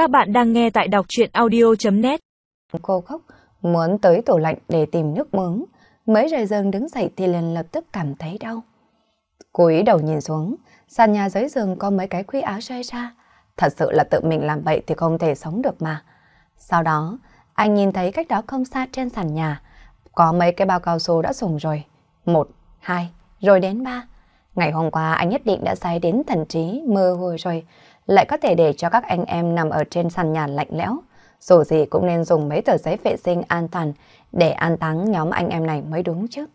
Các bạn đang nghe tại đọc chuyện audio.net Cô khóc, muốn tới tủ lạnh để tìm nước uống. Mới rời giường đứng dậy thì liền lập tức cảm thấy đau. Cúi đầu nhìn xuống, sàn nhà dưới giường có mấy cái khuy áo rơi ra. Thật sự là tự mình làm vậy thì không thể sống được mà. Sau đó, anh nhìn thấy cách đó không xa trên sàn nhà, có mấy cái bao cao su đã dùng rồi. Một, hai, rồi đến ba. Ngày hôm qua anh nhất định đã say đến thần trí mơ hồ rồi, lại có thể để cho các anh em nằm ở trên sàn nhà lạnh lẽo. Dù gì cũng nên dùng mấy tờ giấy vệ sinh an toàn để an táng nhóm anh em này mới đúng chứ.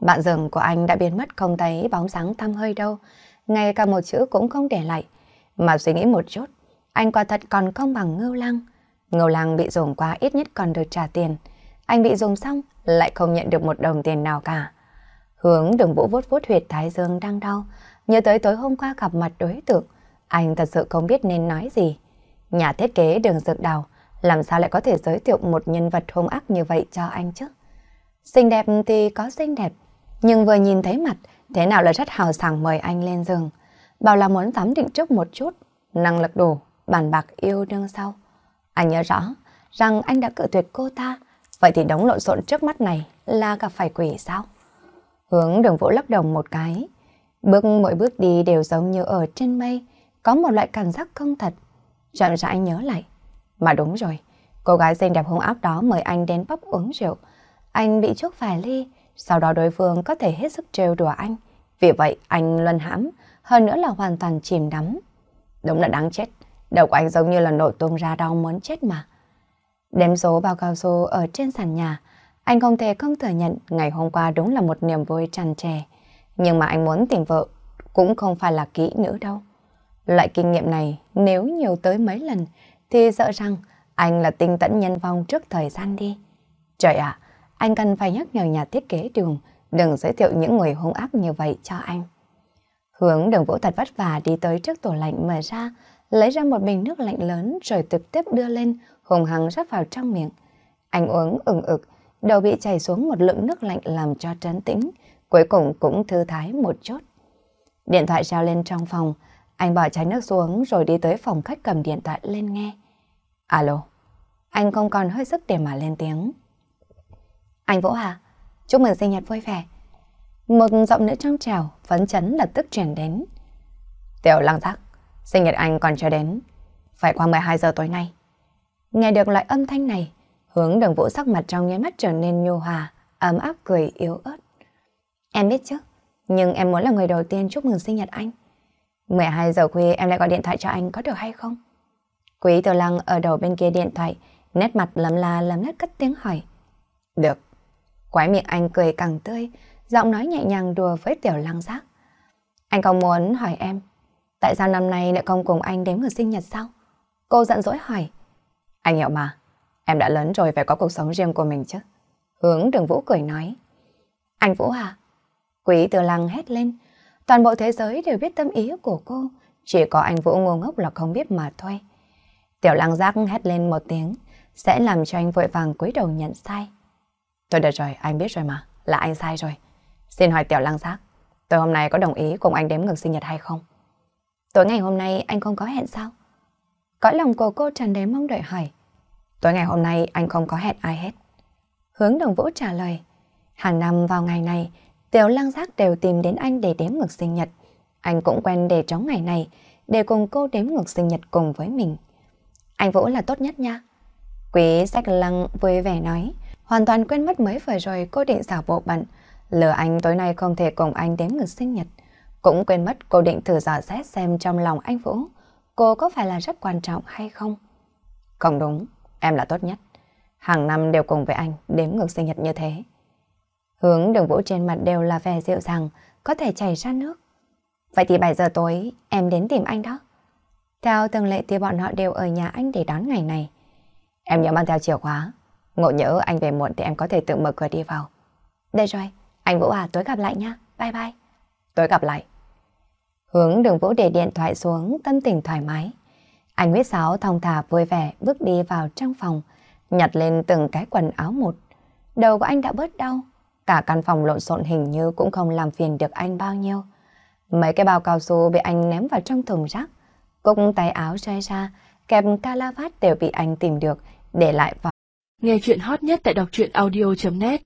Bạn giường của anh đã biến mất không thấy bóng sáng tăm hơi đâu, ngay cả một chữ cũng không để lại. Mà suy nghĩ một chút, anh quả thật còn không bằng ngưu lăng. Ngưu lăng bị dùng quá ít nhất còn được trả tiền. Anh bị dùng xong lại không nhận được một đồng tiền nào cả. Hướng đường vũ vốt vốt huyệt thái dương đang đau, nhớ tới tối hôm qua gặp mặt đối tượng. Anh thật sự không biết nên nói gì. Nhà thiết kế đường dược đào, làm sao lại có thể giới thiệu một nhân vật hung ác như vậy cho anh chứ? Xinh đẹp thì có xinh đẹp, nhưng vừa nhìn thấy mặt, thế nào là rất hào sảng mời anh lên giường. Bảo là muốn tắm định trước một chút, năng lực đủ, bàn bạc yêu đương sau. Anh nhớ rõ rằng anh đã cự tuyệt cô ta, vậy thì đống lộn xộn trước mắt này là gặp phải quỷ sao? Hướng đường vũ lắc đầu một cái. Bước mỗi bước đi đều giống như ở trên mây, có một loại cảm giác không thật. Chậm rãi nhớ lại. Mà đúng rồi, cô gái xinh đẹp hung áp đó mời anh đến bắp uống rượu. Anh bị chúc vài ly, sau đó đối phương có thể hết sức trêu đùa anh. Vì vậy anh luân hãm, hơn nữa là hoàn toàn chìm đắm. Đúng là đáng chết, đầu của anh giống như là nổ tung ra đau muốn chết mà. Đếm số bao cao su ở trên sàn nhà, anh không thể không thừa nhận ngày hôm qua đúng là một niềm vui tràn trề. Nhưng mà anh muốn tìm vợ cũng không phải là kỹ nữ đâu. Loại kinh nghiệm này nếu nhiều tới mấy lần thì sợ rằng anh là tinh tẫn nhân vong trước thời gian đi. Trời ạ, anh cần phải nhắc nhở nhà thiết kế đường đừng giới thiệu những người hung ác như vậy cho anh. Hướng đường vũ thật vất vả đi tới trước tủ lạnh mở ra, lấy ra một bình nước lạnh lớn rồi trực tiếp đưa lên, hùng hăng rót vào trong miệng. Anh uống ừng ực, đầu bị chảy xuống một lượng nước lạnh làm cho trấn tĩnh, cuối cùng cũng thư thái một chút. Điện thoại reo lên trong phòng, anh bỏ chai nước xuống rồi đi tới phòng khách cầm điện thoại lên nghe. Alo, anh không còn hơi sức để mà lên tiếng. Anh Vũ Hà, chúc mừng sinh nhật vui vẻ. Một giọng nữ trong trèo, phấn chấn lập tức truyền đến. Tiểu lăng giác, sinh nhật anh còn chưa đến, phải qua 12 giờ tối nay. Nghe được loại âm thanh này, hướng đường vũ sắc mặt trong nháy mắt trở nên nhu hòa, ấm áp cười yếu ớt. Em biết chứ, nhưng em muốn là người đầu tiên chúc mừng sinh nhật anh. 12 giờ khuya em lại gọi điện thoại cho anh có được hay không? Quý Tiểu Lăng ở đầu bên kia điện thoại, nét mặt lấm la lấm lét cất tiếng hỏi. Được. Quái miệng anh cười càng tươi, giọng nói nhẹ nhàng đùa với Tiểu Lăng giác. Anh không muốn hỏi em, tại sao năm nay lại không cùng anh đến người sinh nhật sao? Cô giận dỗi hỏi. Anh hiểu mà, em đã lớn rồi phải có cuộc sống riêng của mình chứ. Hướng đường Vũ cười nói. Anh Vũ à? Quý Tiểu Lăng hét lên, Toàn bộ thế giới đều biết tâm ý của cô, chỉ có anh Vũ ngu ngốc là không biết mà thôi. Tiểu lăng giác hét lên một tiếng, sẽ làm cho anh vội vàng cúi đầu nhận sai. Tôi được rồi, anh biết rồi mà, là anh sai rồi. Xin hỏi tiểu lăng giác, tôi hôm nay có đồng ý cùng anh đếm ngược sinh nhật hay không? Tối ngày hôm nay anh không có hẹn sao? Cõi lòng của cô tràn đầy mong đợi hỏi. Tối ngày hôm nay anh không có hẹn ai hết. Hướng đồng vũ trả lời. Hàng năm vào ngày này, Tiểu lăng giác đều tìm đến anh để đếm ngược sinh nhật. Anh cũng quen để trống ngày này, để cùng cô đếm ngược sinh nhật cùng với mình. Anh Vũ là tốt nhất nha. Quý sách lăng vui vẻ nói, hoàn toàn quên mất mới vừa rồi cô định giả bộ bận, lừa anh tối nay không thể cùng anh đếm ngược sinh nhật. Cũng quên mất cô định thử dò xét xem trong lòng anh Vũ, cô có phải là rất quan trọng hay không. Không đúng, em là tốt nhất. Hàng năm đều cùng với anh đếm ngược sinh nhật như thế. Hướng đường vũ trên mặt đều là vẻ dịu dàng, có thể chảy ra nước. Vậy thì 7 giờ tối em đến tìm anh đó. Theo từng lệ thì bọn họ đều ở nhà anh để đón ngày này. Em nhớ mang theo chìa khóa. Ngộ nhớ anh về muộn thì em có thể tự mở cửa đi vào. Đây rồi, anh Vũ à, tối gặp lại nha. Bye bye. Tối gặp lại. Hướng đường Vũ để điện thoại xuống, tâm tình thoải mái. Anh huyết sáo thong thả vui vẻ bước đi vào trong phòng, nhặt lên từng cái quần áo một. Đầu của anh đã bớt đau, Cả căn phòng lộn xộn hình như cũng không làm phiền được anh bao nhiêu. Mấy cái bao cao su bị anh ném vào trong thùng rác. Cúc tay áo rơi ra, kèm calavat đều bị anh tìm được, để lại vào. Nghe chuyện hot nhất tại đọc truyện audio.net